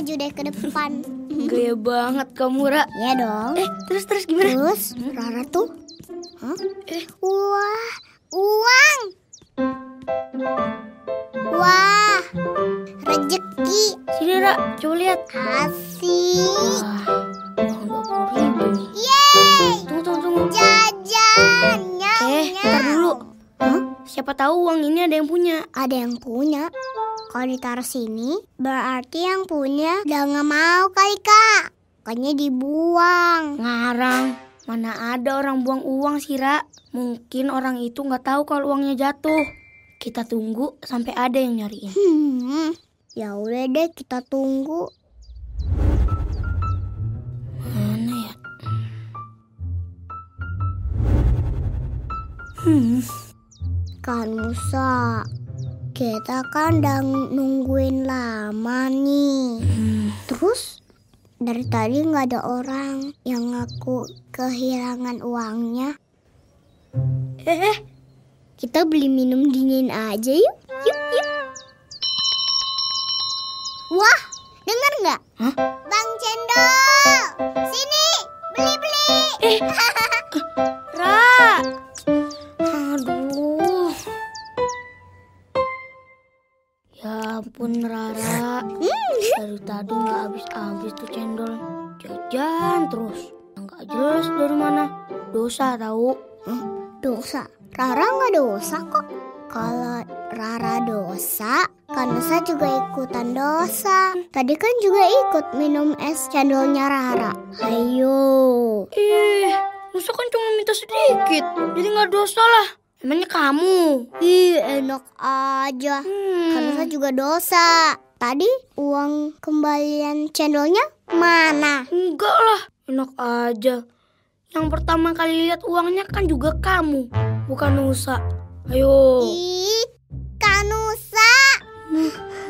Maju deh ke depan. Gaya banget kamu, Ra. ya dong. Eh, terus terus gimana? Terus Rara tuh Hah? Eh. Wah, uang. Wah, rejeki. Sini, Ra. Coba lihat. Asik. Wah. Yeay, Tunggu, tunggu, tunggu. jajan. Nyam, Eh, nyam. dulu. Hah? Siapa tahu uang ini ada yang punya. Ada yang punya. Kalau ditaruh sini, berarti yang punya udah nggak mau kali kak. Makanya dibuang. Ngarang. Mana ada orang buang uang sih, Ra. Mungkin orang itu nggak tahu kalau uangnya jatuh. Kita tunggu sampai ada yang nyariin. Hmm, ya udah deh kita tunggu. Mana ya? Hmm. Kan Musa, kita kan udah nungguin lama nih. hmm. Terus dari tadi nggak ada orang yang ngaku kehilangan uangnya. Eh, eh. Kita beli minum dingin aja yuk. Yuk, yuk. Wah, dengar nggak? Bang Cendol, sini beli-beli. Eh. Jajan terus. Nggak jelas dari mana. Dosa tahu. Dosa. Rara nggak dosa kok. Kalau Rara dosa, Kanusa juga ikutan dosa. Tadi kan juga ikut minum es cendolnya Rara. Ayo. Ih, Nusa kan cuma minta sedikit. Jadi nggak dosa lah. Emangnya kamu? Ih, enak aja. Hmm. Kanusa juga dosa. Tadi uang kembalian cendolnya mana? Enggak lah, enak aja. Yang pertama kali lihat uangnya kan juga kamu, bukan Nusa. Ayo. Ih, Kanusa.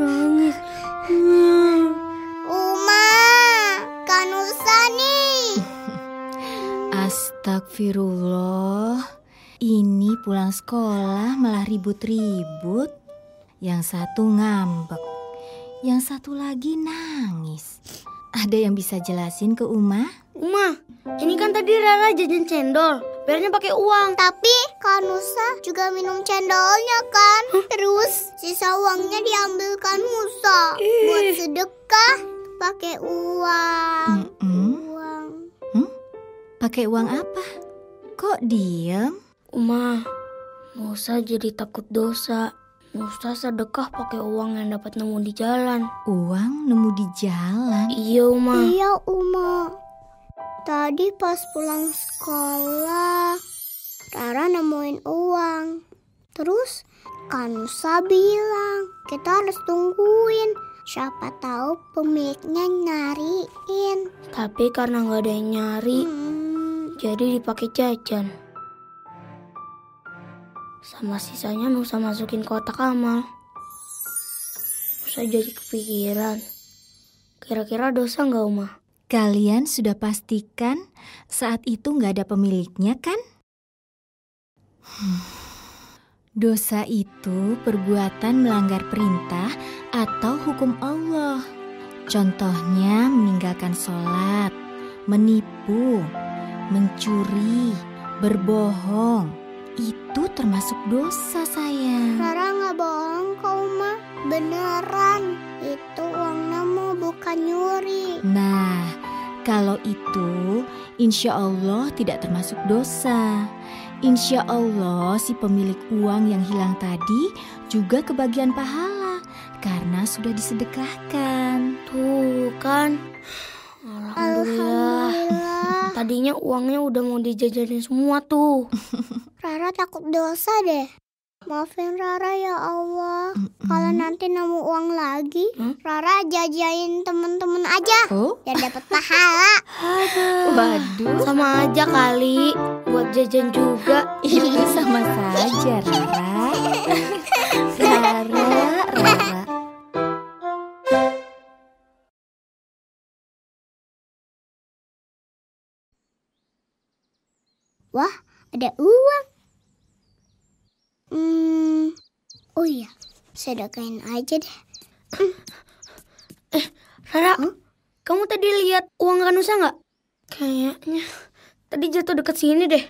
Nangis. Hmm. Uma, Kanusa nih. Astagfirullah. Ini pulang sekolah malah ribut-ribut. Yang satu ngambek, yang satu lagi nangis. Ada yang bisa jelasin ke Uma? Uma, ini kan tadi Rara jajan cendol. Bayarnya pakai uang. Tapi Kanusa juga minum cendolnya kan? Terus sisa uangnya diambil Kanusa buat sedekah pakai uang. Mm-mm. Uang. Hmm? Pakai uang apa? Kok diem? Uma, Nusa jadi takut dosa. Nusa sedekah pakai uang yang dapat nemu di jalan. Uang nemu di jalan. Iya, Uma. Iya Uma. Tadi pas pulang sekolah, Rara nemuin uang. Terus Kanusa bilang kita harus tungguin. Siapa tahu pemiliknya nyariin. Tapi karena nggak ada yang nyari, Hmm, jadi dipakai jajan. Sama sisanya Nusa masukin kotak amal. Nusa jadi kepikiran. Kira-kira dosa nggak, Uma? Kalian sudah pastikan saat itu nggak ada pemiliknya kan? Hmm. Dosa itu perbuatan melanggar perintah atau hukum Allah. Contohnya meninggalkan sholat, menipu, mencuri, berbohong. Itu termasuk dosa sayang. Rara nggak bohong kok Uma. Beneran. Itu uangnya mau bukan nyuri. Nah, kalau itu insya Allah tidak termasuk dosa. Insya Allah si pemilik uang yang hilang tadi juga kebagian pahala karena sudah disedekahkan. Tuh kan. Alhamdulillah. Alhamdulillah. Tadinya uangnya udah mau dijajarin semua tuh. Rara takut dosa deh. Maafin Rara ya Allah. Kalau nanti nemu uang lagi, Hmm? Rara jajain temen-temen aja. Oh, Biar dapat pahala. waduh. Sama aja kali buat jajan juga. Wah, ada uang. Hmm, oh iya, sedekahin aja deh. Rara, kamu tadi lihat uang Kanusa nggak? Kayaknya tadi jatuh deket sini deh.